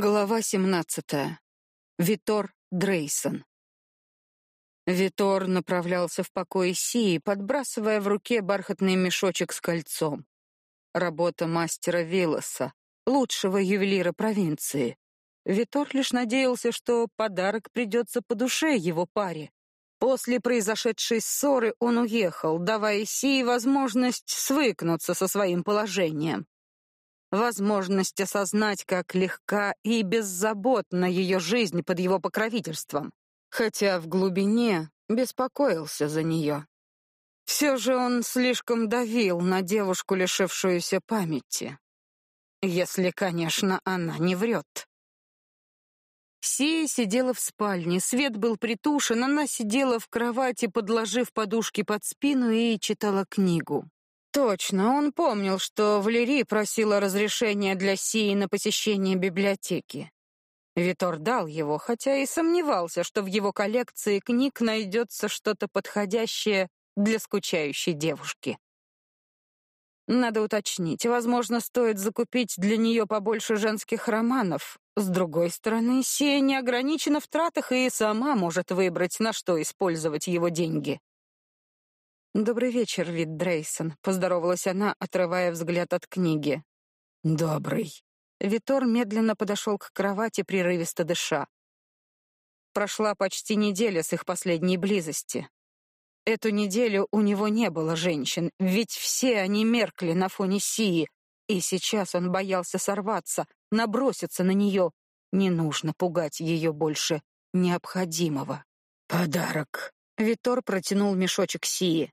Глава 17. Витор Дрейсон. Витор направлялся в покой Сии, подбрасывая в руке бархатный мешочек с кольцом. Работа мастера Вилоса, лучшего ювелира провинции. Витор лишь надеялся, что подарок придется по душе его паре. После произошедшей ссоры он уехал, давая Сии возможность свыкнуться со своим положением возможность осознать, как легка и беззаботна ее жизнь под его покровительством, хотя в глубине беспокоился за нее. Все же он слишком давил на девушку, лишившуюся памяти. Если, конечно, она не врет. Сия сидела в спальне, свет был притушен, она сидела в кровати, подложив подушки под спину и читала книгу. Точно, он помнил, что Валерий просила разрешения для Сии на посещение библиотеки. Витор дал его, хотя и сомневался, что в его коллекции книг найдется что-то подходящее для скучающей девушки. Надо уточнить, возможно, стоит закупить для нее побольше женских романов. С другой стороны, Сия не ограничена в тратах и сама может выбрать, на что использовать его деньги. «Добрый вечер, Вит Дрейсон», — поздоровалась она, отрывая взгляд от книги. «Добрый». Витор медленно подошел к кровати, прерывисто дыша. Прошла почти неделя с их последней близости. Эту неделю у него не было женщин, ведь все они меркли на фоне Сии, и сейчас он боялся сорваться, наброситься на нее. Не нужно пугать ее больше необходимого. «Подарок». Витор протянул мешочек Сии.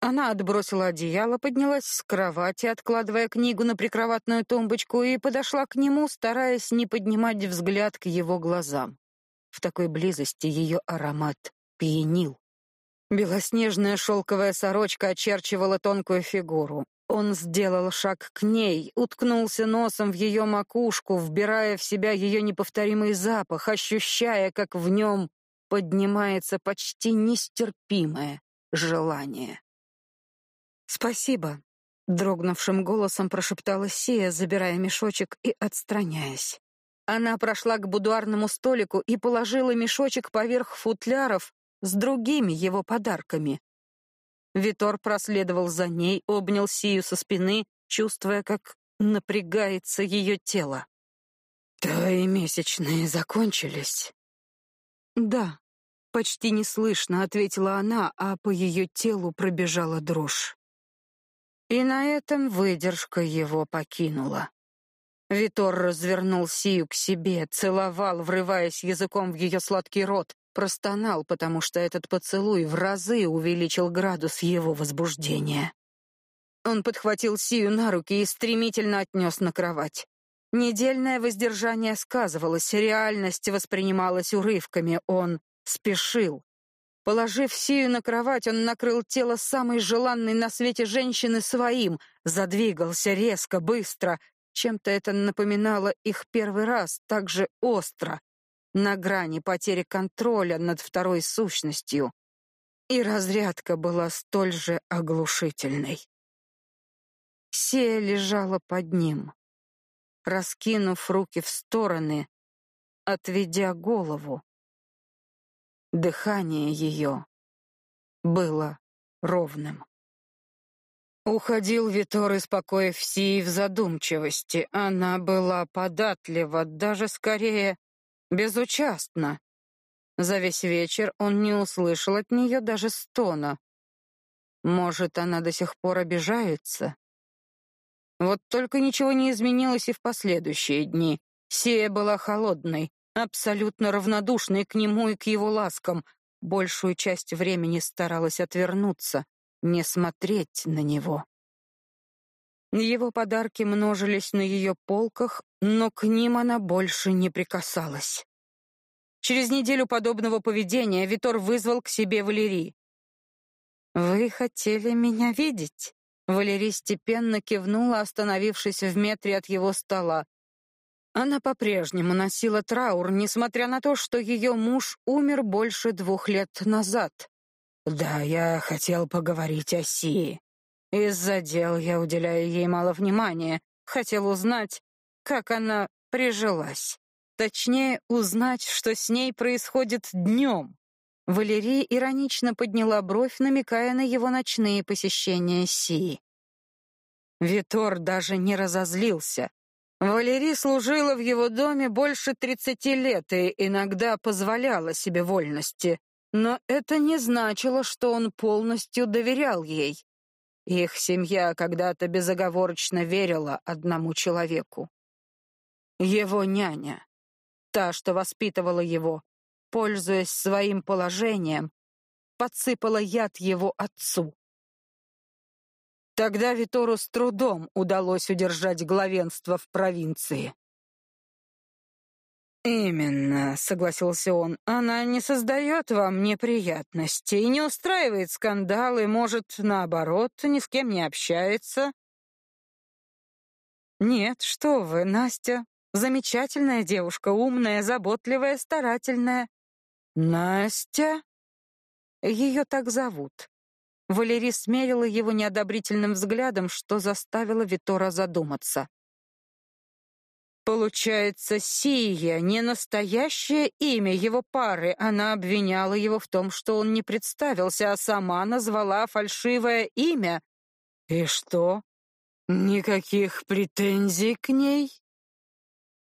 Она отбросила одеяло, поднялась с кровати, откладывая книгу на прикроватную тумбочку, и подошла к нему, стараясь не поднимать взгляд к его глазам. В такой близости ее аромат пьянил. Белоснежная шелковая сорочка очерчивала тонкую фигуру. Он сделал шаг к ней, уткнулся носом в ее макушку, вбирая в себя ее неповторимый запах, ощущая, как в нем поднимается почти нестерпимое желание. «Спасибо», — дрогнувшим голосом прошептала Сия, забирая мешочек и отстраняясь. Она прошла к будуарному столику и положила мешочек поверх футляров с другими его подарками. Витор проследовал за ней, обнял Сию со спины, чувствуя, как напрягается ее тело. «Твои месячные закончились?» «Да», — почти неслышно ответила она, а по ее телу пробежала дрожь. И на этом выдержка его покинула. Витор развернул Сию к себе, целовал, врываясь языком в ее сладкий рот, простонал, потому что этот поцелуй в разы увеличил градус его возбуждения. Он подхватил Сию на руки и стремительно отнес на кровать. Недельное воздержание сказывалось, реальность воспринималась урывками, он спешил, Положив Сию на кровать, он накрыл тело самой желанной на свете женщины своим, задвигался резко, быстро. Чем-то это напоминало их первый раз, так же остро, на грани потери контроля над второй сущностью. И разрядка была столь же оглушительной. Сия лежала под ним, раскинув руки в стороны, отведя голову. Дыхание ее было ровным. Уходил Витор из покоя Сии в задумчивости. Она была податлива, даже скорее безучастна. За весь вечер он не услышал от нее даже стона. Может, она до сих пор обижается? Вот только ничего не изменилось и в последующие дни. Сия была холодной, абсолютно равнодушной к нему и к его ласкам, большую часть времени старалась отвернуться, не смотреть на него. Его подарки множились на ее полках, но к ним она больше не прикасалась. Через неделю подобного поведения Витор вызвал к себе Валерий. «Вы хотели меня видеть?» Валерий степенно кивнула, остановившись в метре от его стола. Она по-прежнему носила траур, несмотря на то, что ее муж умер больше двух лет назад. «Да, я хотел поговорить о Сии. Из-за дел я уделяю ей мало внимания. Хотел узнать, как она прижилась. Точнее, узнать, что с ней происходит днем. Валерия иронично подняла бровь, намекая на его ночные посещения Сии. Витор даже не разозлился. Валерий служила в его доме больше тридцати лет и иногда позволяла себе вольности, но это не значило, что он полностью доверял ей. Их семья когда-то безоговорочно верила одному человеку. Его няня, та, что воспитывала его, пользуясь своим положением, подсыпала яд его отцу. Тогда Витору с трудом удалось удержать главенство в провинции. «Именно», — согласился он, — «она не создает вам неприятностей, не устраивает скандалы, может, наоборот, ни с кем не общается». «Нет, что вы, Настя, замечательная девушка, умная, заботливая, старательная». «Настя?» Ее так зовут. Валерий смерила его неодобрительным взглядом, что заставило Витора задуматься. Получается, Сия не настоящее имя его пары. Она обвиняла его в том, что он не представился, а сама назвала фальшивое имя. И что? Никаких претензий к ней?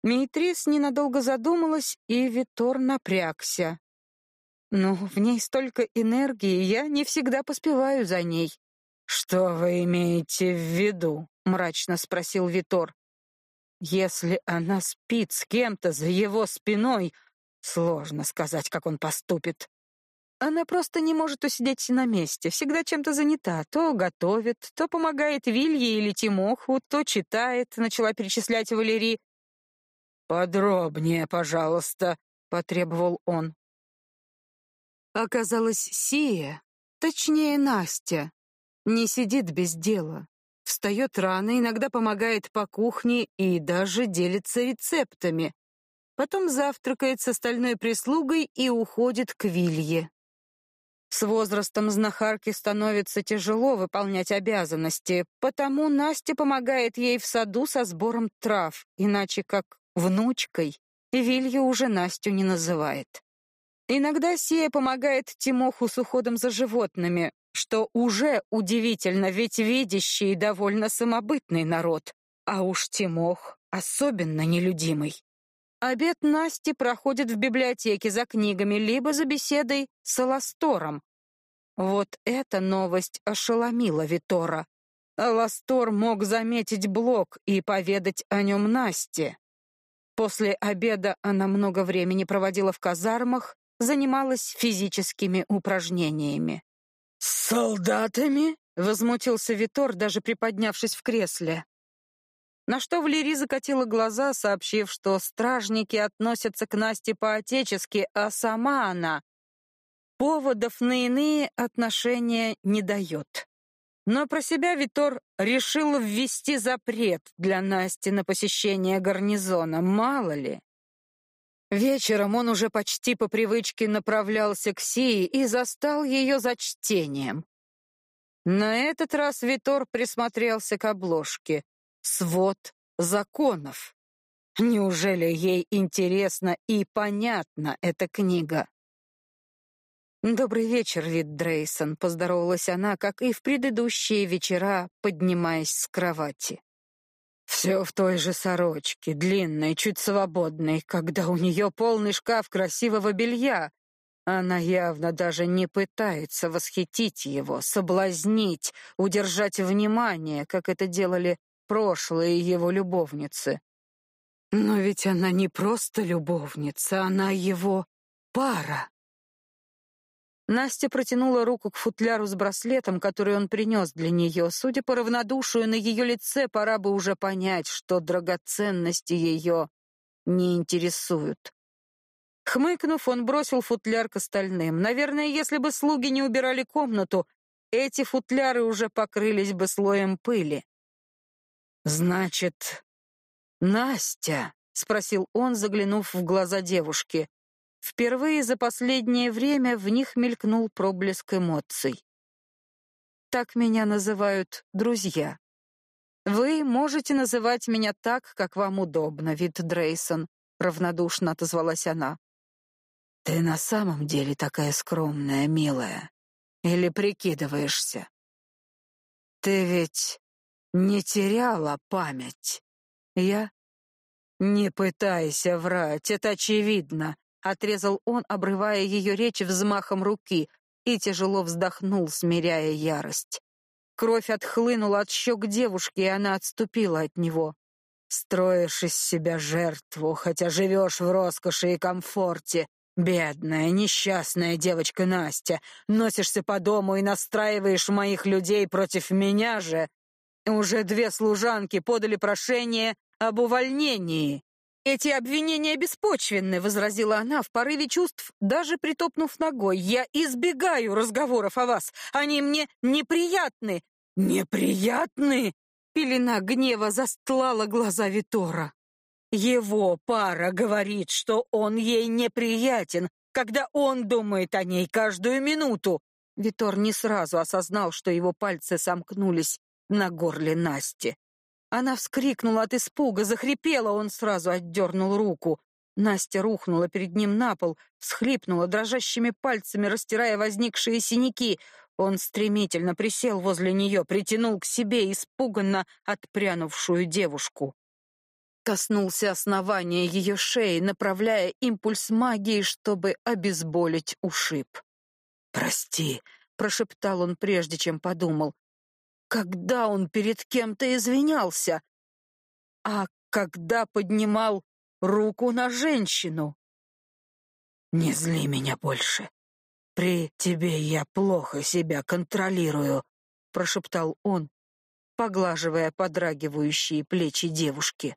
Митрис ненадолго задумалась, и Витор напрягся. Но в ней столько энергии, я не всегда поспеваю за ней. Что вы имеете в виду? мрачно спросил Витор. Если она спит с кем-то за его спиной, сложно сказать, как он поступит. Она просто не может усидеть на месте, всегда чем-то занята, то готовит, то помогает Вилье или Тимоху, то читает, начала перечислять Валерий. Подробнее, пожалуйста, потребовал он. Оказалось, Сия, точнее Настя, не сидит без дела. Встает рано, иногда помогает по кухне и даже делится рецептами. Потом завтракает с остальной прислугой и уходит к Вилье. С возрастом знахарке становится тяжело выполнять обязанности, потому Настя помогает ей в саду со сбором трав, иначе как внучкой Вилья уже Настю не называет. Иногда Сия помогает Тимоху с уходом за животными, что уже удивительно, ведь видящий довольно самобытный народ, а уж Тимох особенно нелюдимый. Обед Насти проходит в библиотеке за книгами либо за беседой с Аластором. Вот эта новость ошеломила Витора. Аластор мог заметить блок и поведать о нем Насте. После обеда она много времени проводила в казармах, занималась физическими упражнениями. «С солдатами?» — возмутился Витор, даже приподнявшись в кресле. На что Валерий закатила глаза, сообщив, что стражники относятся к Насте по-отечески, а сама она поводов на иные отношения не дает. Но про себя Витор решил ввести запрет для Насти на посещение гарнизона, мало ли. Вечером он уже почти по привычке направлялся к Сии и застал ее за чтением. На этот раз Витор присмотрелся к обложке. Свод законов. Неужели ей интересна и понятна эта книга? Добрый вечер, Вит Дрейсон, поздоровалась она, как и в предыдущие вечера, поднимаясь с кровати. Все в той же сорочке, длинной, чуть свободной, когда у нее полный шкаф красивого белья. Она явно даже не пытается восхитить его, соблазнить, удержать внимание, как это делали прошлые его любовницы. Но ведь она не просто любовница, она его пара. Настя протянула руку к футляру с браслетом, который он принес для нее. Судя по равнодушию на ее лице, пора бы уже понять, что драгоценности ее не интересуют. Хмыкнув, он бросил футляр к остальным. Наверное, если бы слуги не убирали комнату, эти футляры уже покрылись бы слоем пыли. Значит, Настя, спросил он, заглянув в глаза девушки. Впервые за последнее время в них мелькнул проблеск эмоций. Так меня называют друзья. Вы можете называть меня так, как вам удобно, Вит Дрейсон, равнодушно отозвалась она. Ты на самом деле такая скромная, милая, или прикидываешься? Ты ведь не теряла память. Я не пытайся врать, это очевидно, отрезал он, обрывая ее речь взмахом руки, и тяжело вздохнул, смиряя ярость. Кровь отхлынула от щек девушки, и она отступила от него. Строишь из себя жертву, хотя живешь в роскоши и комфорте. Бедная, несчастная девочка Настя, носишься по дому и настраиваешь моих людей против меня же. Уже две служанки подали прошение об увольнении. Эти обвинения беспочвенны, возразила она в порыве чувств, даже притопнув ногой. Я избегаю разговоров о вас. Они мне неприятны. Неприятны? Пелена гнева застлала глаза Витора. Его пара говорит, что он ей неприятен, когда он думает о ней каждую минуту. Витор не сразу осознал, что его пальцы сомкнулись на горле Насти. Она вскрикнула от испуга, захрипела, он сразу отдернул руку. Настя рухнула перед ним на пол, всхлипнула дрожащими пальцами, растирая возникшие синяки. Он стремительно присел возле нее, притянул к себе испуганно отпрянувшую девушку. Коснулся основания ее шеи, направляя импульс магии, чтобы обезболить ушиб. «Прости», — прошептал он прежде, чем подумал. Когда он перед кем-то извинялся? А когда поднимал руку на женщину? «Не зли меня больше. При тебе я плохо себя контролирую», — прошептал он, поглаживая подрагивающие плечи девушки.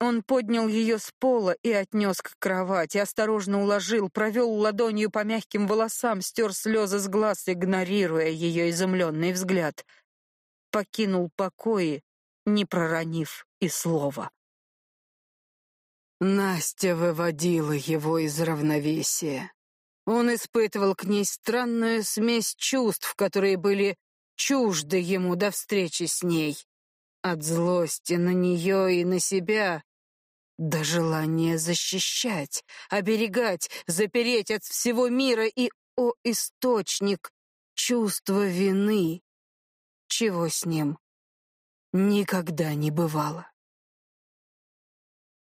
Он поднял ее с пола и отнес к кровати, осторожно уложил, провел ладонью по мягким волосам, стер слезы с глаз, игнорируя ее изумленный взгляд — покинул покои, не проронив и слова. Настя выводила его из равновесия. Он испытывал к ней странную смесь чувств, которые были чужды ему до встречи с ней. От злости на нее и на себя до желания защищать, оберегать, запереть от всего мира и, о источник, чувства вины, чего с ним никогда не бывало.